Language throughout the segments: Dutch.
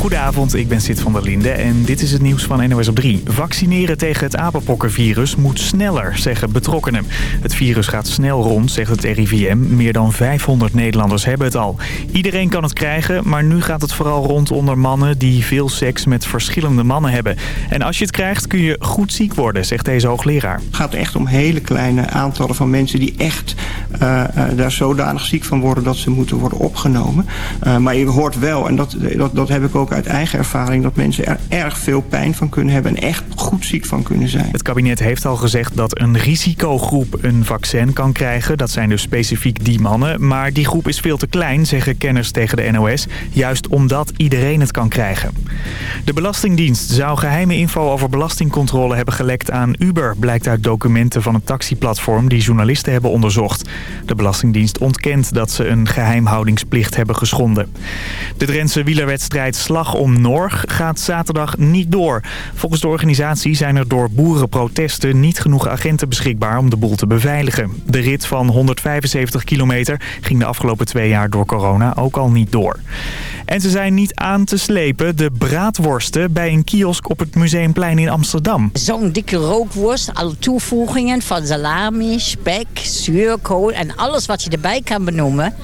Goedenavond, ik ben Sid van der Linde en dit is het nieuws van NOS op 3. Vaccineren tegen het apenpokkenvirus moet sneller, zeggen betrokkenen. Het virus gaat snel rond, zegt het RIVM. Meer dan 500 Nederlanders hebben het al. Iedereen kan het krijgen, maar nu gaat het vooral rond onder mannen... die veel seks met verschillende mannen hebben. En als je het krijgt kun je goed ziek worden, zegt deze hoogleraar. Het gaat echt om hele kleine aantallen van mensen die echt uh, uh, daar zodanig ziek van worden... dat ze moeten worden opgenomen. Uh, maar je hoort wel, en dat, dat, dat heb ik ook uit eigen ervaring... dat mensen er erg veel pijn van kunnen hebben en echt goed ziek van kunnen zijn. Het kabinet heeft al gezegd dat een risicogroep een vaccin kan krijgen. Dat zijn dus specifiek die mannen. Maar die groep is veel te klein, zeggen kenners tegen de NOS. Juist omdat iedereen het kan krijgen. De Belastingdienst zou geheime info over belastingcontrole hebben gelekt aan Uber... blijkt uit documenten van het taxiplatform die journalisten hebben onderzocht. De Belastingdienst ontkent dat ze een geheimhoudingsplicht hebben geschonden. De Drentse wielerwedstrijd Slag om Norg gaat zaterdag niet door. Volgens de organisatie zijn er door boerenprotesten niet genoeg agenten beschikbaar om de boel te beveiligen. De rit van 175 kilometer ging de afgelopen twee jaar door corona ook al niet door. En ze zijn niet aan te slepen, de braadworsten bij een kiosk op het Museumplein in Amsterdam. Zo'n dikke rookworst, alle toevoegingen van salami, spek, zuurkool en alles wat je erbij kan benoemen.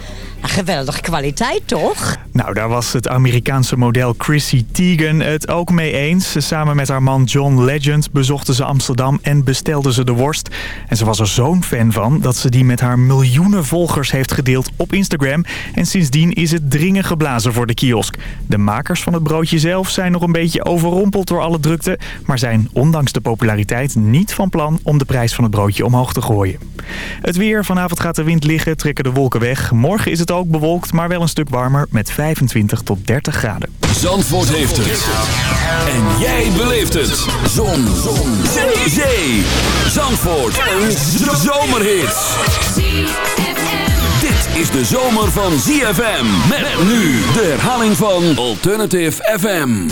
Geweldige kwaliteit, toch? Nou, daar was het Amerikaanse model Chrissy Teigen het ook mee eens. Samen met haar man John Legend bezochten ze Amsterdam en bestelden ze de worst. En ze was er zo'n fan van dat ze die met haar miljoenen volgers heeft gedeeld op Instagram. En sindsdien is het dringen geblazen voor de kiosk. De makers van het broodje zelf zijn nog een beetje overrompeld door alle drukte... maar zijn ondanks de populariteit niet van plan om de prijs van het broodje omhoog te gooien. Het weer, vanavond gaat de wind liggen, trekken de wolken weg. Morgen is het ook bewolkt, maar wel een stuk warmer met 25 tot 30 graden. Zandvoort heeft het. En jij beleeft het. Zon. Zon. Zee. Zandvoort. Een zomerhit. Dit is de zomer van ZFM. Met nu de herhaling van Alternative FM.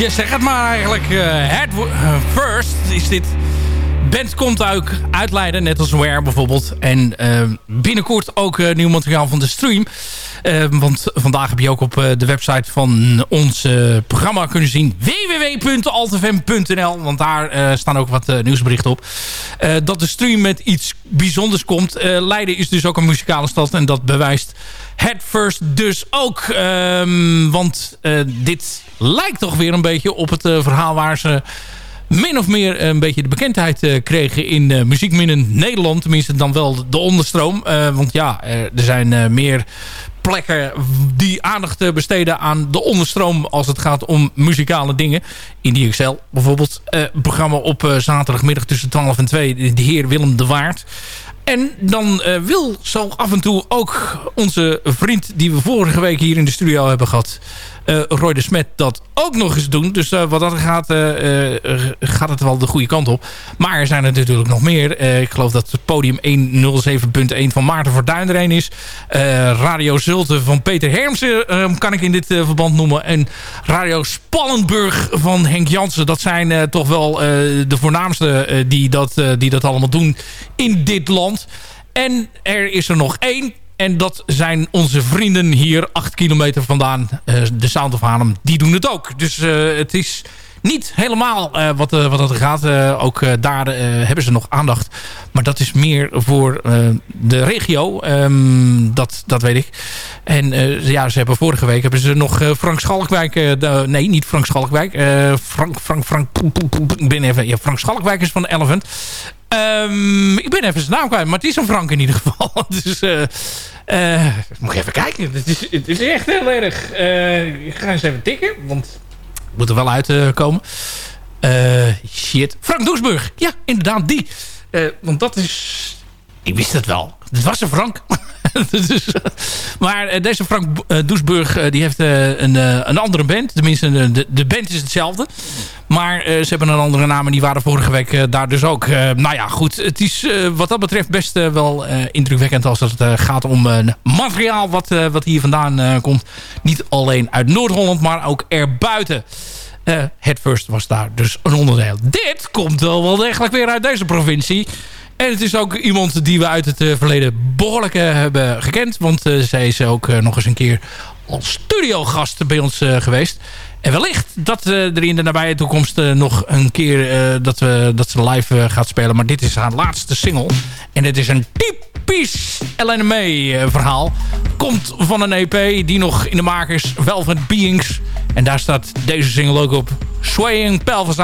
Je zeg het maar eigenlijk. Uh, head First is dit. Band komt uit Leiden, net als Where bijvoorbeeld. En binnenkort ook nieuw materiaal van de stream. want vandaag heb je ook op de website van ons programma kunnen zien. www.altfm.nl Want daar staan ook wat nieuwsberichten op. dat de stream met iets bijzonders komt. Leiden is dus ook een muzikale stad. En dat bewijst het First dus ook. Um, want dit lijkt toch weer een beetje op het verhaal waar ze min of meer een beetje de bekendheid uh, kregen in uh, muziekminnen Nederland. Tenminste dan wel de onderstroom. Uh, want ja, er zijn meer plekken die aandacht besteden aan de onderstroom als het gaat om muzikale dingen. In die Excel bijvoorbeeld. programma op zaterdagmiddag tussen 12 en 2. De heer Willem de Waard. En dan wil zo af en toe ook onze vriend die we vorige week hier in de studio hebben gehad... Uh, Roy de Smet dat ook nog eens doen. Dus uh, wat dat gaat, gaat het wel de goede kant op. Maar er zijn er natuurlijk nog meer. ik geloof dat het podium 107.1 van Maarten Verduin er is. Radio Zulte van Peter Hermsen kan ik in dit verband noemen. En Radio Spannenburg van Henk Jansen. Dat zijn toch wel de voornaamste die, dat, die dat allemaal doen in dit land. En er is er nog één. En dat zijn onze vrienden hier acht kilometer vandaan. Uh, de Sound of Haarlem. Die doen het ook. Dus uh, het is niet helemaal uh, wat, wat dat gaat. ook daar hebben ze nog aandacht. Maar dat is meer voor de regio. Um, dat, dat weet ik. En ja, ze hebben vorige week hebben ze nog Frank Schalkwijk... nee, niet Frank Schalkwijk. Frank, Frank, Frank... Ik ben even... Ja, Frank Schalkwijk is van Elephant. Um, ik ben even zijn naam kwijt, maar het is een Frank in ieder geval. dus uh, uh, moet ik even kijken. Het is, het is echt heel erg. Uh, ik ga eens even tikken, want moet er wel uitkomen. shit. Frank Doesburg. Ja, inderdaad, die. want dat is... Ik wist het wel. Het was een Frank. dus, maar eh, deze Frank uh, Doesburg uh, die heeft een, een andere band. Tenminste, de, de band is hetzelfde. Maar ze hebben een andere naam en die waren vorige week daar dus ook. nou ja, goed. Het is wat dat betreft best wel indrukwekkend als het gaat om materiaal wat, wat hier vandaan komt. Niet alleen uit Noord-Holland, maar ook erbuiten. het First was daar dus een onderdeel. Dit komt wel wel degelijk weer uit deze provincie. En het is ook iemand die we uit het uh, verleden behoorlijk hebben gekend. Want uh, zij is ook nog eens een keer als studiogast bij ons geweest. En wellicht dat er in de nabije toekomst nog een keer dat, we, dat ze live gaat spelen. Maar dit is haar laatste single. En het is een typisch LNME verhaal. Komt van een EP die nog in de makers Velvet Beings. En daar staat deze single ook op. Swaying Pelvis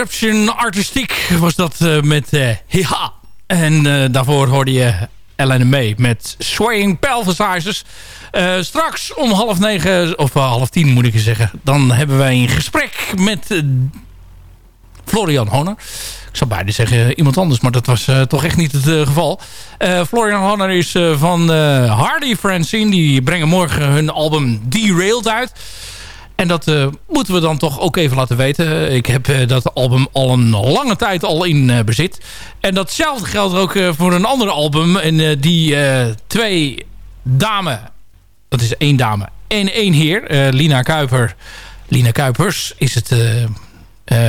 Eruption Artistiek was dat uh, met uh, Ja. En uh, daarvoor hoorde je Ellen May met Swaying Pelvisizers. straks om half negen, of half tien moet ik zeggen... dan hebben wij een gesprek met Florian Honor. Ik zou bijna zeggen iemand anders, maar dat was toch echt niet het geval. Florian Honor is van Hardy Francine. Die brengen morgen hun album Derailed uit... En dat uh, moeten we dan toch ook even laten weten. Ik heb uh, dat album al een lange tijd al in uh, bezit. En datzelfde geldt ook voor een ander album. En die twee dames, dat is één dame en één heer. Lina Kuiper, Lina Kuipers is het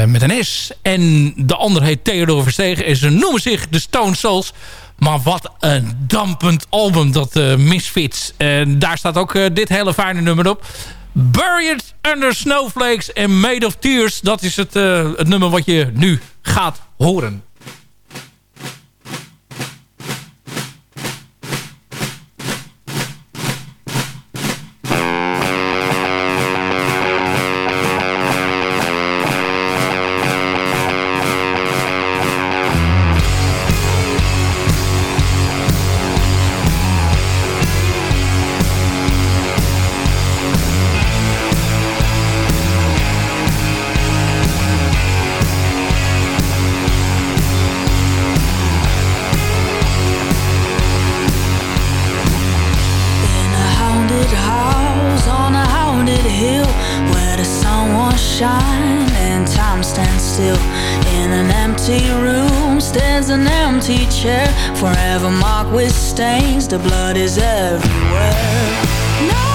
met een S. En de ander heet Theodor Verstegen. En ze noemen zich de Stone Souls. Maar wat een dampend album, dat Misfits. En daar staat ook dit hele fijne nummer op. Buried Under Snowflakes en Made of Tears. Dat is het, uh, het nummer wat je nu gaat horen. The blood is everywhere. The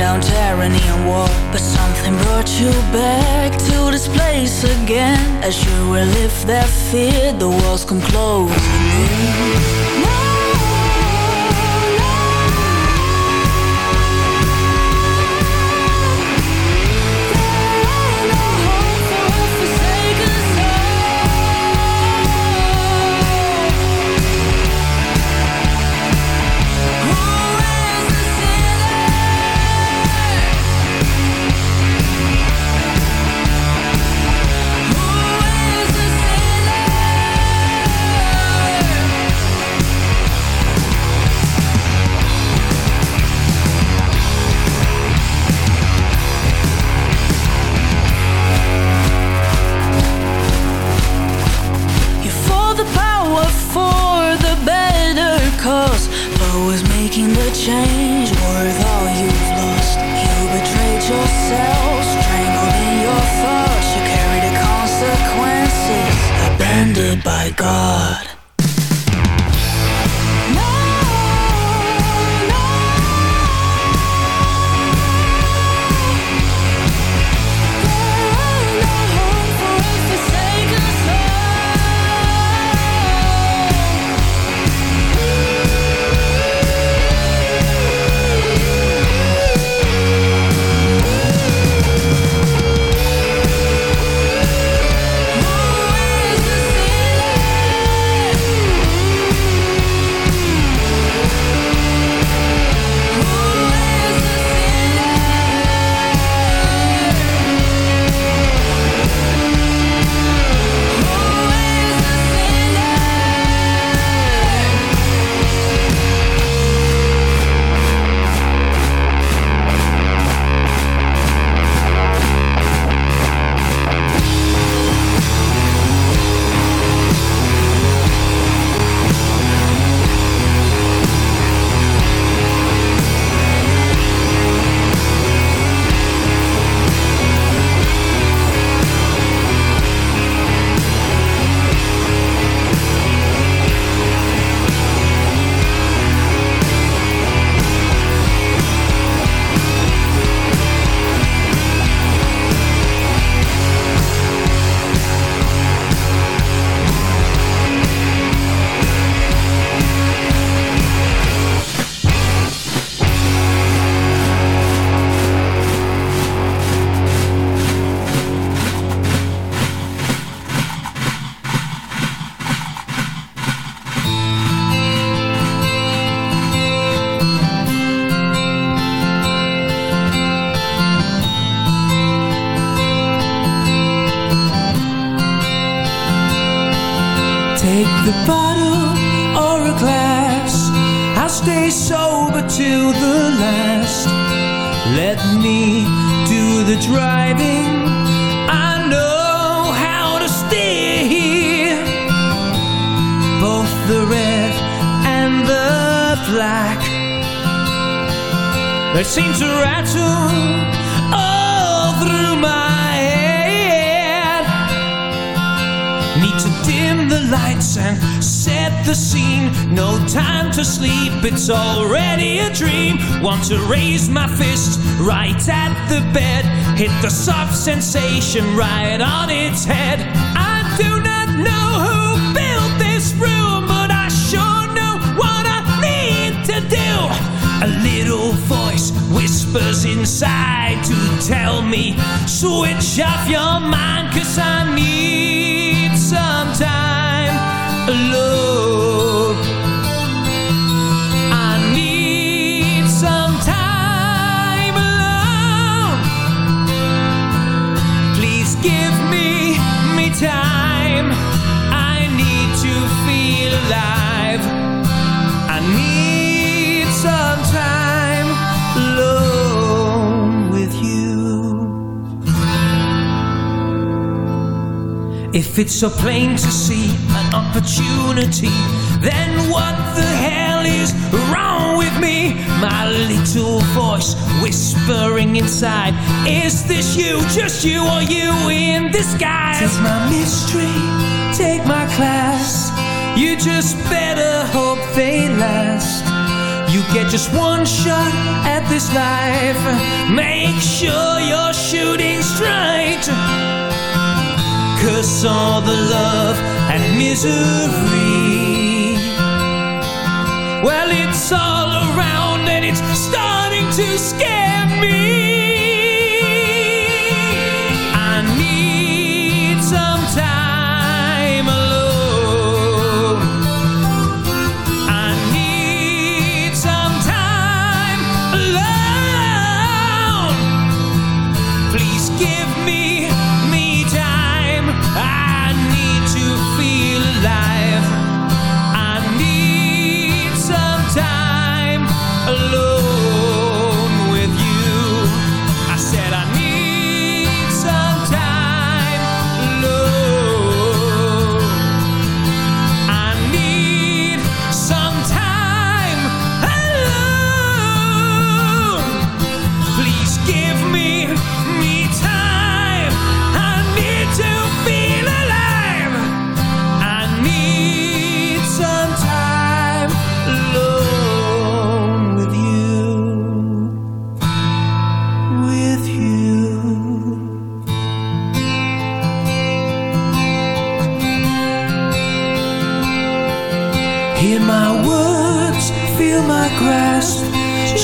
down tyranny and war But something brought you back to this place again. As you relive that fear, the walls come closing in change worth all you've lost. You betrayed yourself, strangled in your thoughts. You carry the consequences, abandoned by God. To raise my fist right at the bed. Hit the soft sensation right on its head. I do not know who built this room, but I sure know what I need to do. A little voice whispers inside to tell me, switch off your mind, cause I need If it's so plain to see an opportunity, then what the hell is wrong with me? My little voice whispering inside, Is this you, just you, or you in disguise? Take my mystery, take my class. You just better hope they last. You get just one shot at this life. Make sure you're shooting straight. Cause all the love and misery. Well, it's all around and it's starting to scare me Hear my words, feel my grasp.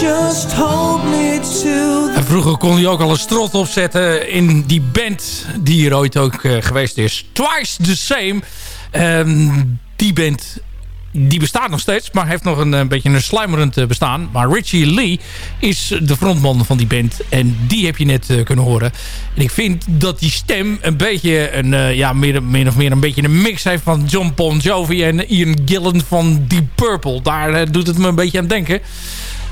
Just hold me till En vroeger kon hij ook al een strot opzetten in die band die hier ooit ook eh, geweest is. Twice the Same. Ehm, die band die bestaat nog steeds, maar heeft nog een, een beetje een sluimerend eh, bestaan. Maar Richie Lee is de frontman van die band. En die heb je net eh, kunnen horen. En ik vind dat die stem een beetje een, eh, ja, meer, of meer een beetje een mix heeft van John Bon Jovi en Ian Gillan van Deep Purple. Daar eh, doet het me een beetje aan denken.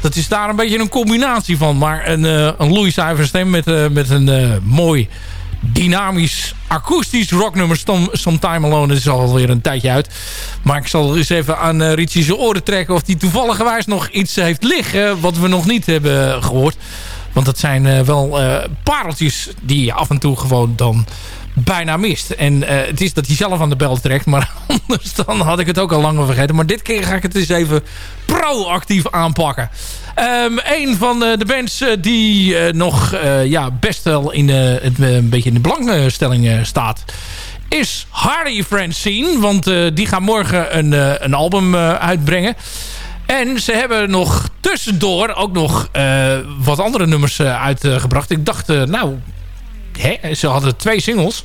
Dat is daar een beetje een combinatie van. Maar een, eh een loeizuiver stem met, eh, met een eh, mooi dynamisch akoestisch rocknummer Some, Sometime Alone. Dat is alweer een tijdje uit. Maar ik zal eens even aan uh, Richie zijn oren trekken... of hij toevallig nog iets heeft liggen... wat we nog niet hebben gehoord. Want dat zijn eh, wel eh, pareltjes die je af en toe gewoon dan bijna mist. En eh, het is dat hij zelf aan de bel trekt. Maar anders dan had ik het ook al lang vergeten. Maar dit keer ga ik het eens even proactief aanpakken. Ehm, een van de, de bands eh, die eh, nog eh, ja, best wel in de, het, eh, een beetje in de belangstelling eh, staat is Hardy Francine. Want eh, die gaan morgen een, eh, een album eh, uitbrengen. En ze hebben nog tussendoor ook nog eh, wat andere nummers eh, uitgebracht. Ik dacht, eh, nou, hè, ze hadden twee singles.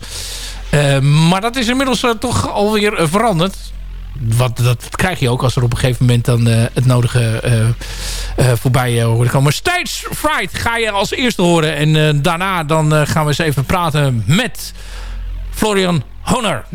Eh, maar dat is inmiddels eh, toch alweer eh, veranderd. Wat, dat krijg je ook als er op een gegeven moment dan het nodige voorbij horen komen. Stage Fright ga je als eerste horen. En daarna dan gaan we eens even praten met Florian Honor.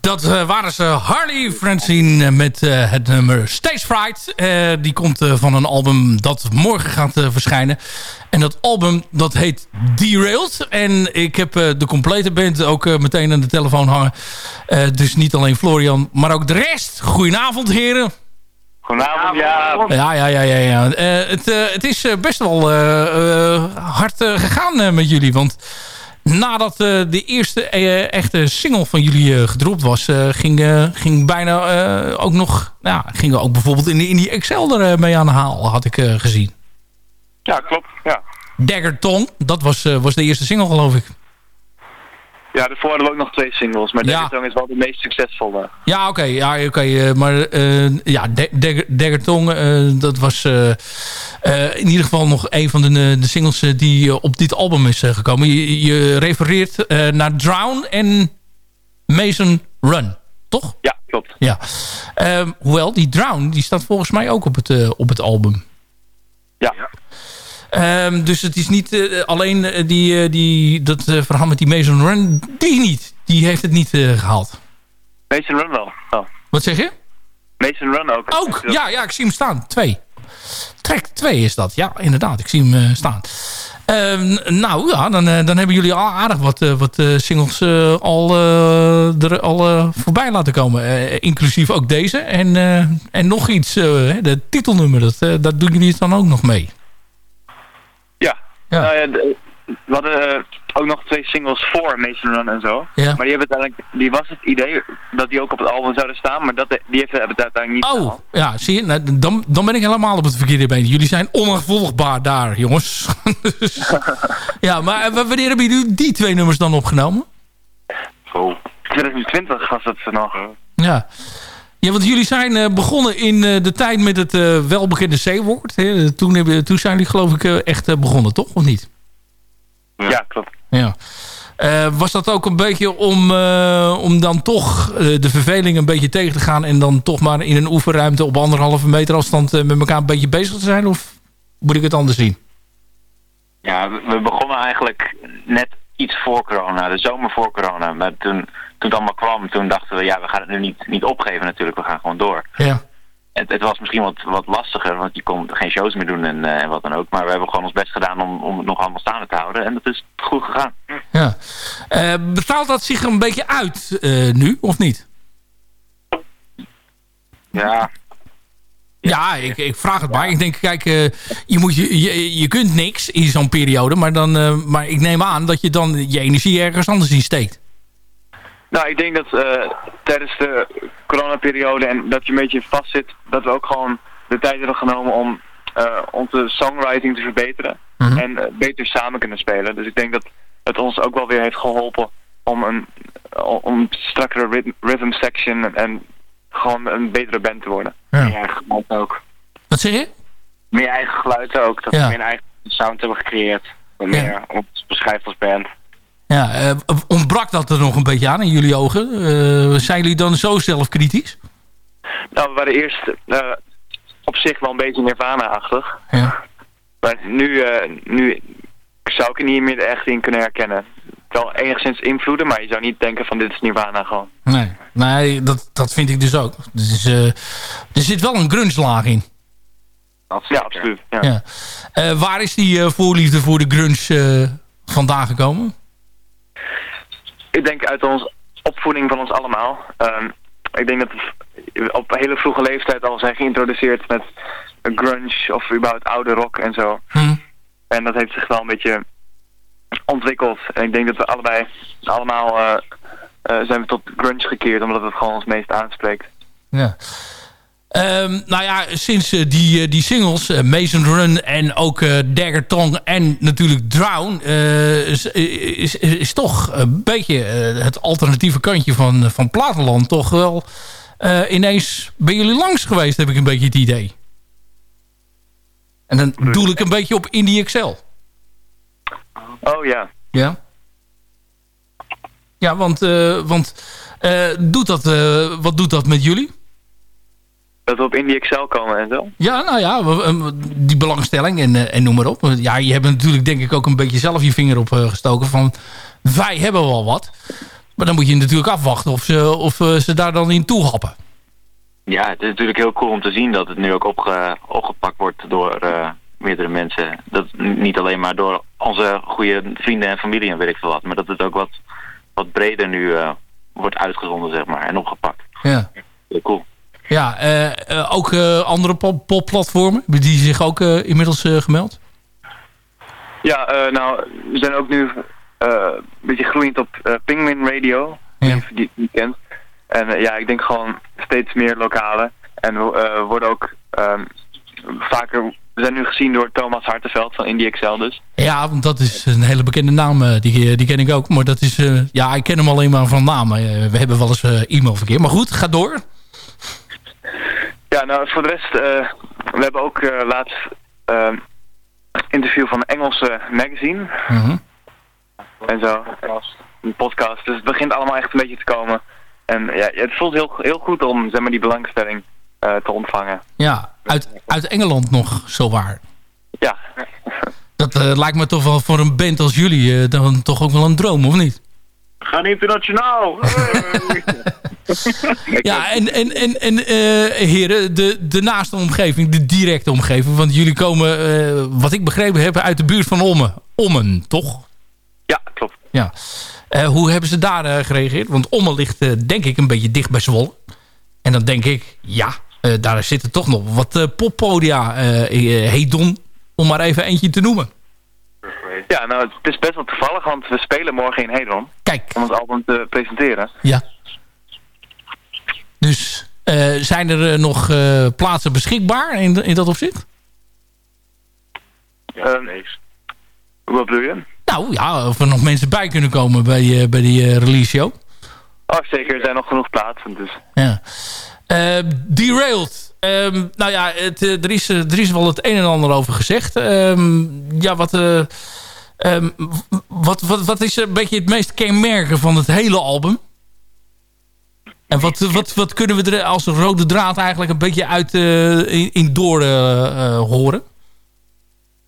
Dat uh, waren ze Harley Francine met uh, het nummer Stage Fright. Uh, die komt van een album dat morgen gaat verschijnen. En dat album dat heet Derailed. En ik heb de complete band ook meteen aan de telefoon hangen. dus niet alleen Florian, maar ook de rest. Goedenavond heren. Goedenavond, ja. Ja, ja, ja, ja. ja. het, het is best wel hard gegaan met jullie. Want nadat uh, de eerste uh, echte single van jullie uh, gedropt was... ging, ging bijna ook nog... Nou, gingen ook bijvoorbeeld in, in die Excel er mee aan de haal, had ik gezien. Ja, klopt. Ja. Dagger Tong, dat was, was de eerste single, geloof ik. Ja, daarvoor hadden we ook nog twee singles. Maar Dagger Tong is wel de meest succesvolle. Ja, oké. Okay, ja, oké. Okay, maar ja, Dagger Tong, dat was in ieder geval nog een van de, de singles die op dit album is gekomen. Je, je refereert naar Drown en Mason Run, toch? Ja, klopt. Ja. Um, hoewel, die Drown, die staat volgens mij ook op het, op het album. Ja. Um, dus het is niet uh, alleen uh, die, uh, die, dat verhaal met die Mason Run. Die niet. Die heeft het niet gehaald. Mason Run wel. Oh. Wat zeg je? Mason Run ook. Ook? Ja, ja, ik zie hem staan. Twee. Track 2 is dat. Ja, inderdaad. Ik zie hem staan. Um, nou ja, dan, dan hebben jullie al aardig wat, wat singles al, er al voorbij laten komen. inclusief ook deze. En, en nog iets. de titelnummer, dat, dat doen jullie dan ook nog mee. Ja. Nou ja, de, we hadden uh, ook nog twee singles voor Mason Run en zo. Ja. Maar die, hebben uiteindelijk, die was het idee dat die ook op het album zouden staan. Maar dat, die hebben het uiteindelijk niet Oh, gehaald. ja, zie je. Nou, dan, dan ben ik helemaal op het verkeerde been. Jullie zijn ongevolgbaar daar, jongens. dus, ja, maar wanneer hebben jullie die twee nummers dan opgenomen? Oh, 2020 was het nog. Ja. Ja, want jullie zijn uh, begonnen in uh, de tijd met het uh, welbekende C-woord. Toen, hebben, toen zijn jullie geloof ik echt begonnen, toch? Of niet? Ja, klopt. Ja. was dat ook een beetje om, om dan toch de verveling een beetje tegen te gaan... en dan toch maar in een oefenruimte op anderhalve meter afstand met elkaar een beetje bezig te zijn? Of moet ik het anders zien? Ja, we begonnen eigenlijk net iets voor corona, de zomer voor corona. Maar toen toen het allemaal kwam, toen dachten we, ja, we gaan het nu niet, niet opgeven natuurlijk, we gaan gewoon door. Ja. Het, het was misschien wat, wat lastiger, want je kon geen shows meer doen en, uh, en wat dan ook. Maar we hebben gewoon ons best gedaan om, om het nog allemaal staande te houden. En dat is goed gegaan. Ja. Uh, betaalt dat zich een beetje uit uh, nu, of niet? Ja. Ja, ik, ik vraag het maar. Ik denk, kijk, je, moet, je, je, je kunt niks in zo'n periode. Maar, dan, maar ik neem aan dat je dan je energie ergens anders in steekt. Nou, ik denk dat uh, tijdens de coronaperiode en dat je een beetje vast zit, dat we ook gewoon de tijd hebben genomen om uh, onze songwriting te verbeteren. Mm -hmm. En uh, beter samen kunnen spelen. Dus ik denk dat het ons ook wel weer heeft geholpen om een om strakkere rhythm, rhythm section en, gewoon een betere band te worden. Ja. Meer eigen geluid ook. Wat zeg je? Meer eigen geluid ook. Dat ja. we meer een eigen sound hebben gecreëerd. Meer ja. ons beschrijft als band. Ja, uh, ontbrak dat er nog een beetje aan in jullie ogen? Uh, zijn jullie dan zo zelfkritisch? Nou, we waren eerst uh, op zich wel een beetje Nirvana-achtig. Ja. Maar nu, nu zou ik er niet meer echt in kunnen herkennen. wel enigszins invloeden, maar je zou niet denken van dit is Nirvana gewoon. Nee, nee dat, dat vind ik dus ook. Dus, uh, er zit wel een grunge laag in. Ja, absoluut. Ja. ja. Uh, waar is die uh, voorliefde voor de grunge vandaan gekomen? Ik denk uit onze opvoeding van ons allemaal. Um, ik denk dat we op een hele vroege leeftijd al zijn geïntroduceerd met grunge of überhaupt oude rock en zo. Hm. En dat heeft zich wel een beetje ontwikkeld. En ik denk dat we allebei allemaal uh, uh, zijn we tot grunge gekeerd, omdat het gewoon ons meest aanspreekt. Ja. Um, nou ja, sinds uh, die, die singles, Mason Run en ook Dagger Tongue en natuurlijk Drown... Is, is, is, toch een beetje het alternatieve kantje van, van Platenland toch wel ineens bij jullie langs geweest, heb ik een beetje het idee. En dan doe ik een beetje op Indie Excel. Oh ja. Ja? Ja, want, want doet dat, wat doet dat met jullie? Dat we op Indie Excel komen en zo? Ja, nou ja, die belangstelling en, en noem maar op. Ja, je hebt natuurlijk denk ik ook een beetje zelf je vinger op gestoken van... wij hebben wel wat. Maar dan moet je natuurlijk afwachten of ze, of, ze daar dan in toehappen. Ja, het is natuurlijk heel cool om te zien dat het nu ook opge, opgepakt wordt door meerdere mensen. Dat niet alleen maar door onze goede vrienden en familie en weet ik veel wat. Maar dat het ook wat, wat breder nu uh, wordt uitgezonden, zeg maar. En opgepakt. Ja. Heel cool. Ja, uh, uh, ook andere popplatformen? Pop die zich ook inmiddels gemeld? Ja, nou, we zijn ook nu een beetje groeiend op Pingwin Radio. Ja. Die niet kent. En ja, ik denk gewoon steeds meer lokale. En we worden ook um, vaker we zijn nu gezien door Thomas Hartenveld van Indie Excel dus. Ja, want dat is een hele bekende naam. eh, Die, die ken ik ook. Maar dat is... Uh, ja, ik ken hem alleen maar van naam. Uh, we hebben wel eens uh, e-mailverkeer. Maar goed, ga door. Ja, nou voor de rest... we hebben ook laatst een interview van een Engelse magazine. -huh. En zo. Een podcast. Dus het begint allemaal echt een beetje te komen. En ja, het voelt heel, heel goed om zeg maar, die belangstelling uh, te ontvangen. Ja, uit, uit Engeland nog, zowaar. Ja. Dat uh, lijkt me toch wel voor een band als jullie uh, dan toch ook wel een droom, of niet? Gaan internationaal! ja, en, en, en, en heren, de, de naaste omgeving, de directe omgeving. Want jullie komen, wat ik begrepen heb, uit de buurt van Ommen. Ommen, toch? Ja, klopt. Ja. hoe hebben ze daar gereageerd? Want Ommen ligt denk ik een beetje dicht bij Zwolle. En dan denk ik, ja, daar zitten toch nog wat poppodia, Hedon, om maar even eentje te noemen. Ja, nou, het is best wel toevallig, want we spelen morgen in Hedon. Kijk. Om ons album te presenteren. Ja. Dus zijn er nog plaatsen beschikbaar in, in dat opzicht? Ja, nee. Wat bedoel je? Nou ja, of er nog mensen bij kunnen komen bij, bij die release show. Oh, zeker. Er zijn nog genoeg plaatsen. Dus. Ja. Derailed. Um, nou ja, het, er, is, er is wel het een en ander over gezegd. Um, ja, wat, um, wat, wat, wat is een beetje het meest kenmerken van het hele album? En wat, wat, wat kunnen we er als rode draad eigenlijk een beetje uit in, in door horen?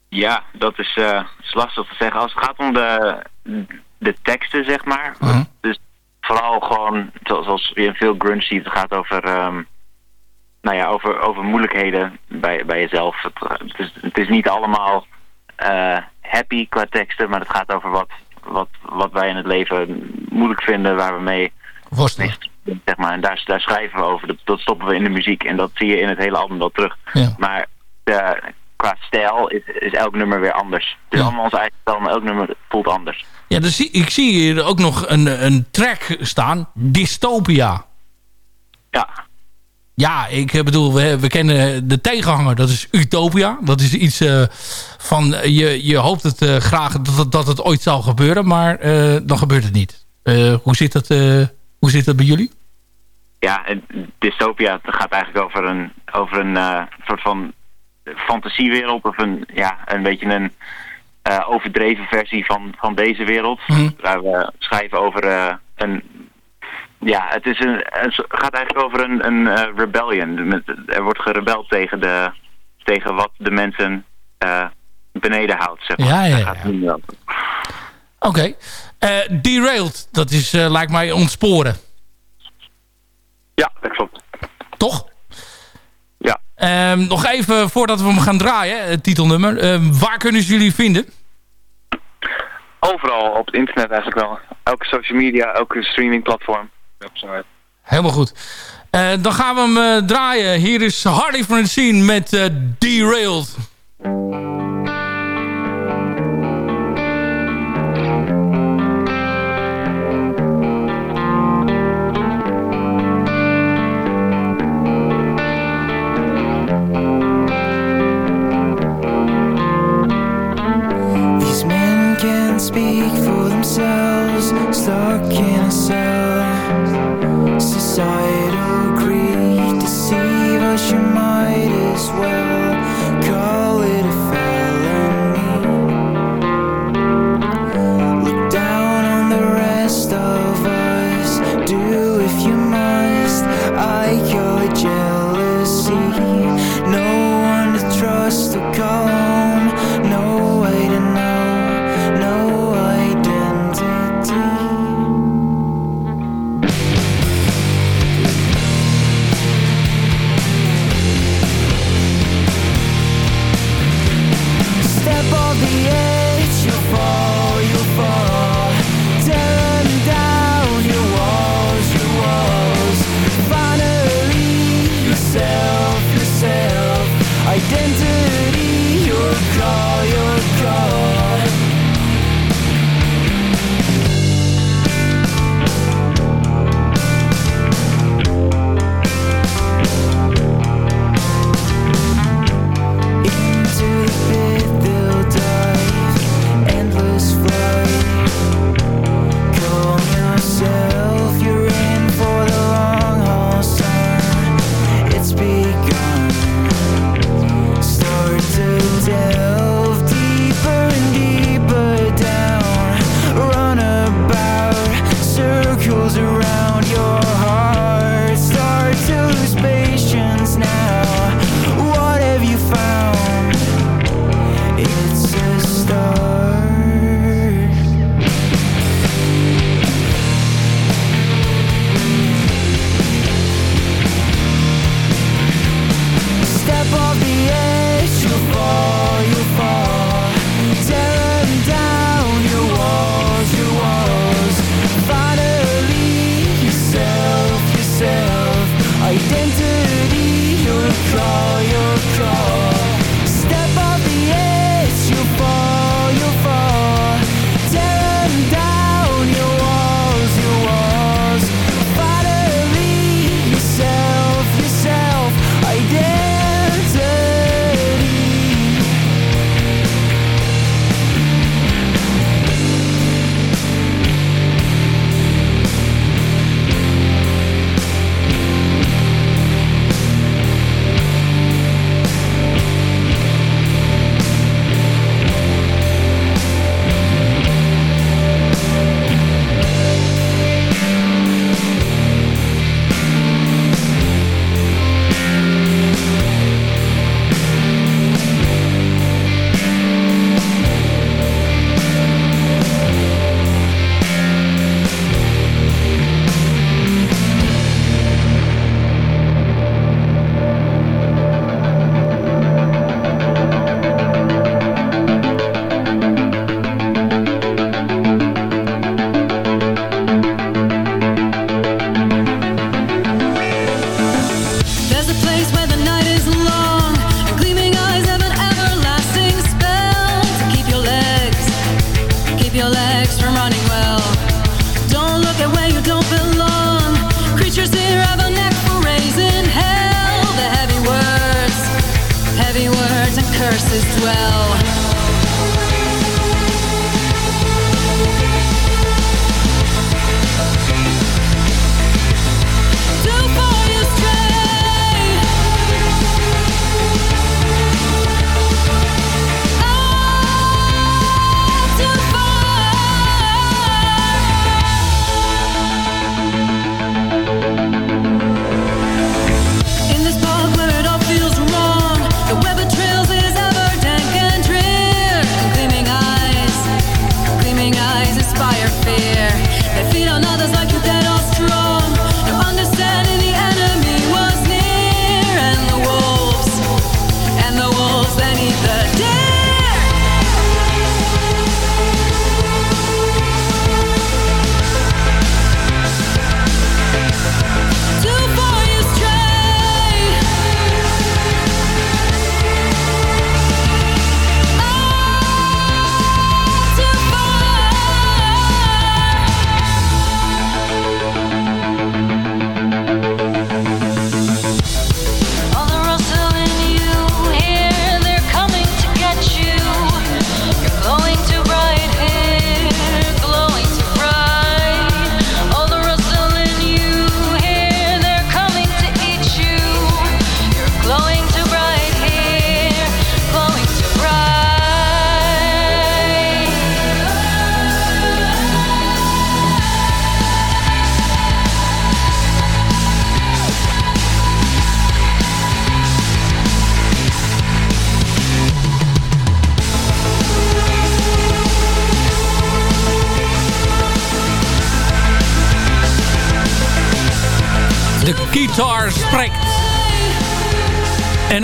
Ja, dat is, is lastig te zeggen. Als het gaat om de, de teksten, zeg maar. -huh. Dus vooral gewoon, zoals je in veel grunge ziet, het gaat over, um, nou ja, over, over moeilijkheden bij, bij jezelf. Het, het, is, het is niet allemaal uh, happy qua teksten, maar het gaat over wat, wat, wat wij in het leven moeilijk vinden, waar we mee worstelen. Zeg maar. En daar, daar schrijven we over, dat, dat, stoppen we in de muziek en dat zie je in het hele album wel terug. Ja. Maar uh, qua stijl is, is elk nummer weer anders. Het is Ja. allemaal ons eigen stijl, maar elk nummer voelt anders. Ja, dus ik zie hier ook nog een, een track staan. Dystopia. Ja, Ja, ik bedoel, we, we kennen de tegenhanger. Dat is Utopia. Dat is iets eh, van, eh, je, je hoopt het eh, graag dat, het- dat het ooit zal gebeuren. Maar eh, dan gebeurt het niet. Eh, hoe, zit dat, eh, hoe zit dat bij jullie? Ja, dystopia gaat eigenlijk over een, over een eh, soort van fantasiewereld. Of een, ja, een beetje een eh, overdreven versie van, van deze wereld. Mhm. Waar we schrijven over eh, een... Ja, het, is een, het gaat eigenlijk over een, een rebellion. Er wordt gerebeld tegen, de, tegen wat de mensen beneden houdt. Zeg maar. Ja, ja, ja. Oké. Eh, derailed, dat is eh, lijkt mij ontsporen. Ja, dat klopt. Toch? Ja. Ehm, nog even voordat we hem gaan draaien, eh, het titelnummer. Ehm, waar kunnen ze jullie vinden? Overal, op het internet eigenlijk wel. Elke social media, elke streamingplatform. Website. Helemaal goed. Dan gaan we hem draaien. Hier is Hardy van het Scene met uh, Derailed. stuck in a cell. Society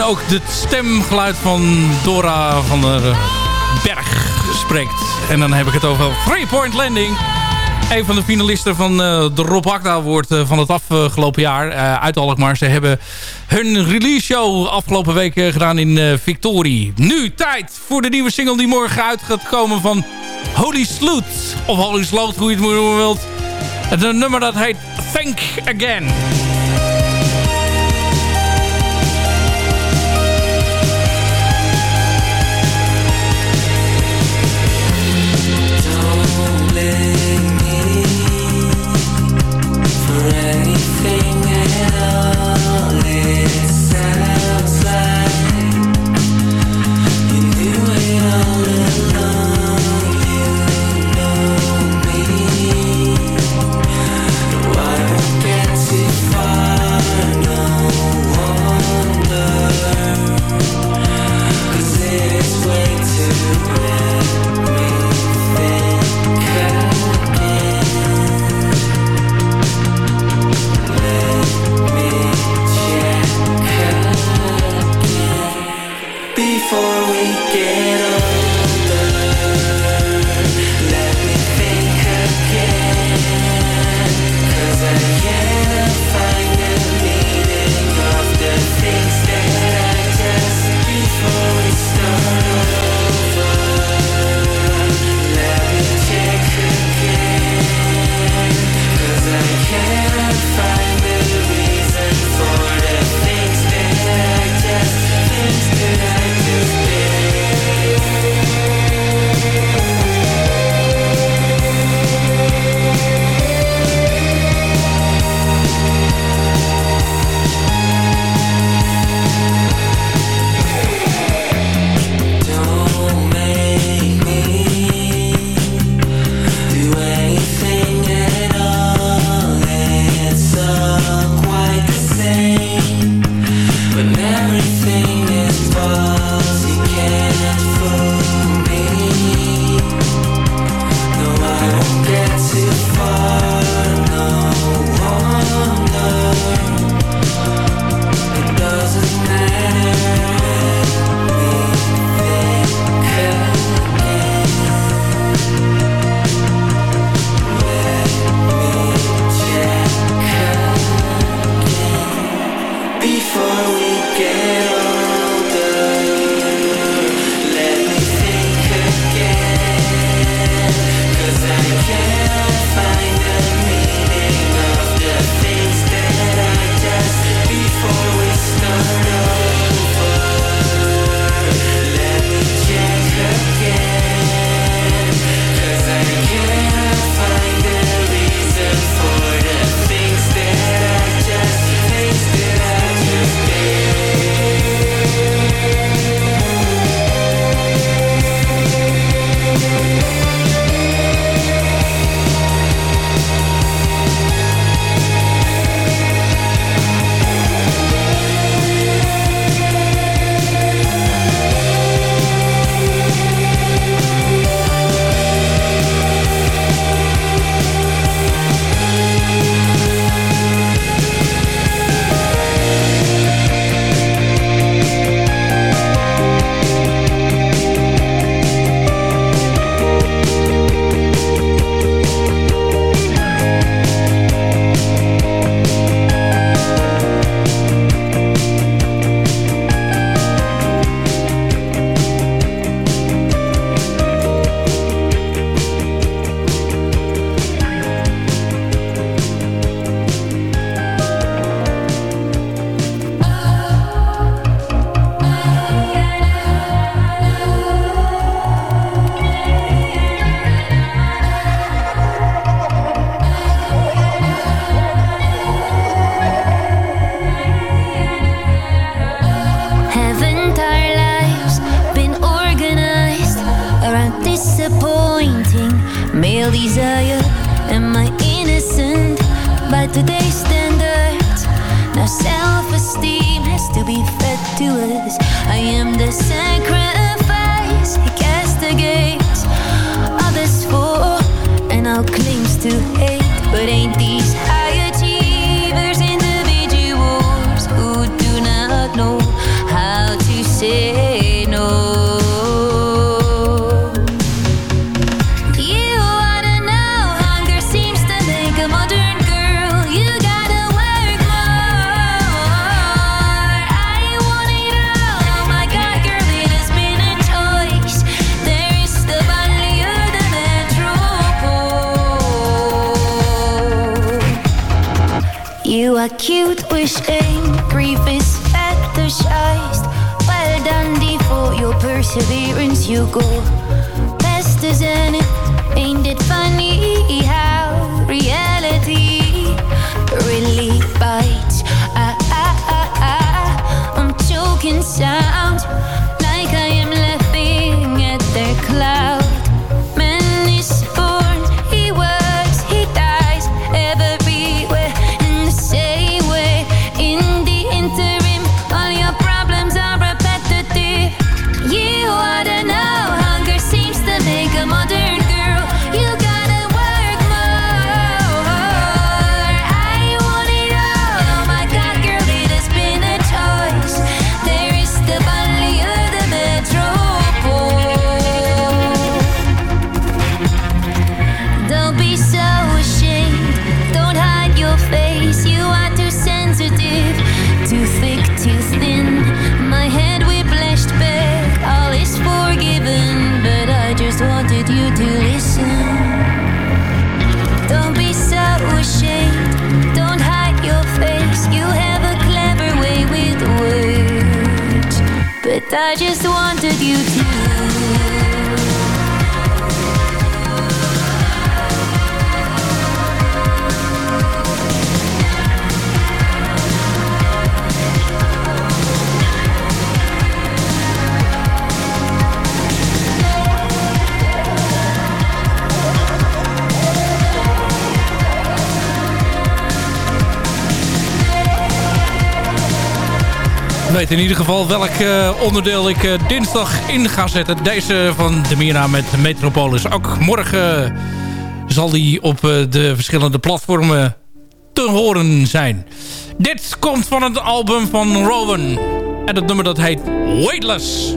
ook het stemgeluid van Dora van der Berg spreekt. En dan heb ik het over Three Point Landing. Een van de finalisten van uh, de Rob Hakda Award uh, van het afgelopen jaar uh, uit Alkmaar. Ze hebben hun release show afgelopen week gedaan in Victorie. Nu tijd voor de nieuwe single die morgen uit gaat komen van Holy Sloot. Of Holy Sloot, hoe je het noemen wilt. Het nummer dat heet Think Again. I am the sacrifice. you go I just wanted you to weet in ieder geval welk eh, onderdeel ik eh, dinsdag in ga zetten. Deze van de Mira met Metropolis. Ook morgen eh, zal die op de verschillende platformen te horen zijn. Dit komt van het album van Rowan. En het nummer dat heet Weightless.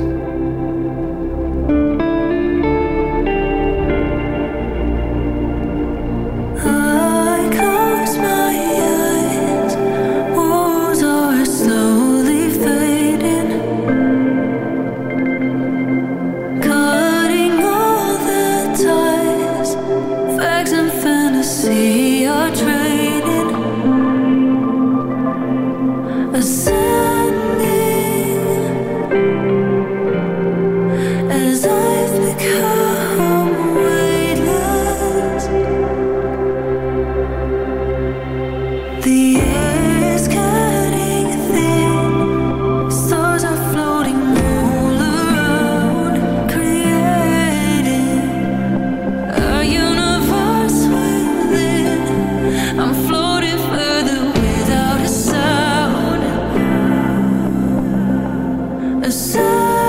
a sound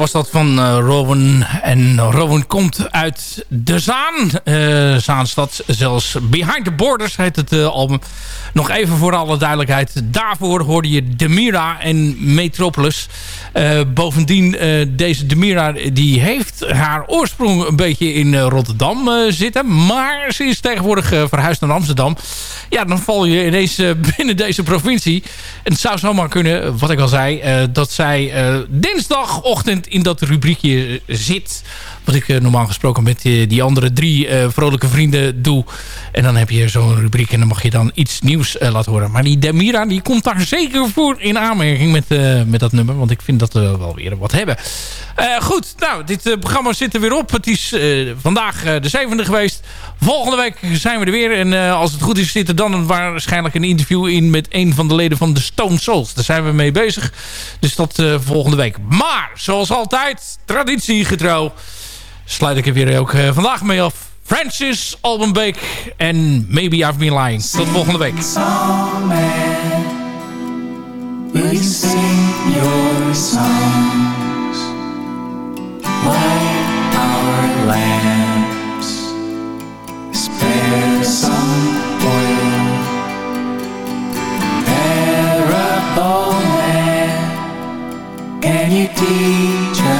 was dat van uh, Rowan. En Rowan komt uit De Zaan. Uh, Zaanstad, zelfs Behind the Borders heet het uh, album. Nog even voor alle duidelijkheid. Daarvoor hoorde je Demira en Metropolis. bovendien, deze Demira die heeft haar oorsprong een beetje in Rotterdam zitten. Maar ze is tegenwoordig verhuisd naar Amsterdam. Ja, dan val je ineens binnen deze provincie. En het zou zomaar kunnen, wat ik al zei, dat zij dinsdagochtend in dat rubriekje zit. Wat ik uh, normaal gesproken met die, die andere drie uh, vrolijke vrienden doe. En dan heb je zo'n rubriek en dan mag je dan iets nieuws laten horen. Maar die Demira die komt daar zeker voor in aanmerking met, met dat nummer. Want ik vind dat we wel weer wat hebben. goed, nou, dit programma zit er weer op. Het is vandaag de zevende geweest. Volgende week zijn we er weer. En als het goed is zit er dan waarschijnlijk een interview in... met een van de leden van de Stone Souls. Daar zijn we mee bezig. Dus dat volgende week. Maar, zoals altijd, traditiegetrouw sluit ik er weer ook uh, vandaag mee af. Francis Alban en Maybe I've Been Lying. Tot volgende week. Can you teach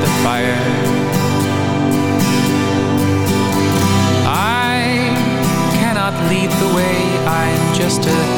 the fire. I cannot lead the way, I'm just a